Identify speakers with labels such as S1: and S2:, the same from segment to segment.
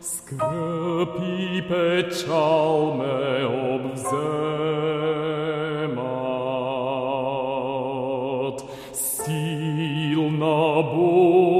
S1: Skrpi pečalme obzemat, silna Boga,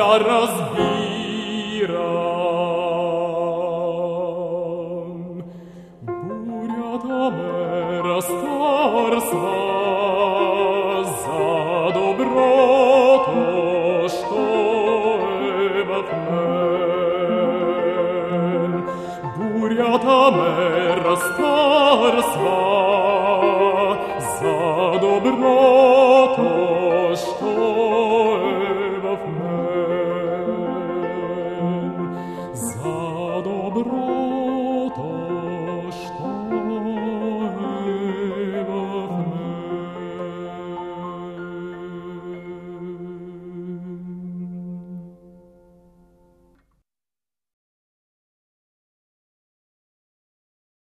S1: voglia rasbiran. Buria da mera starsa, za dobro to, što e vatmen. Buria da mera starsa, za.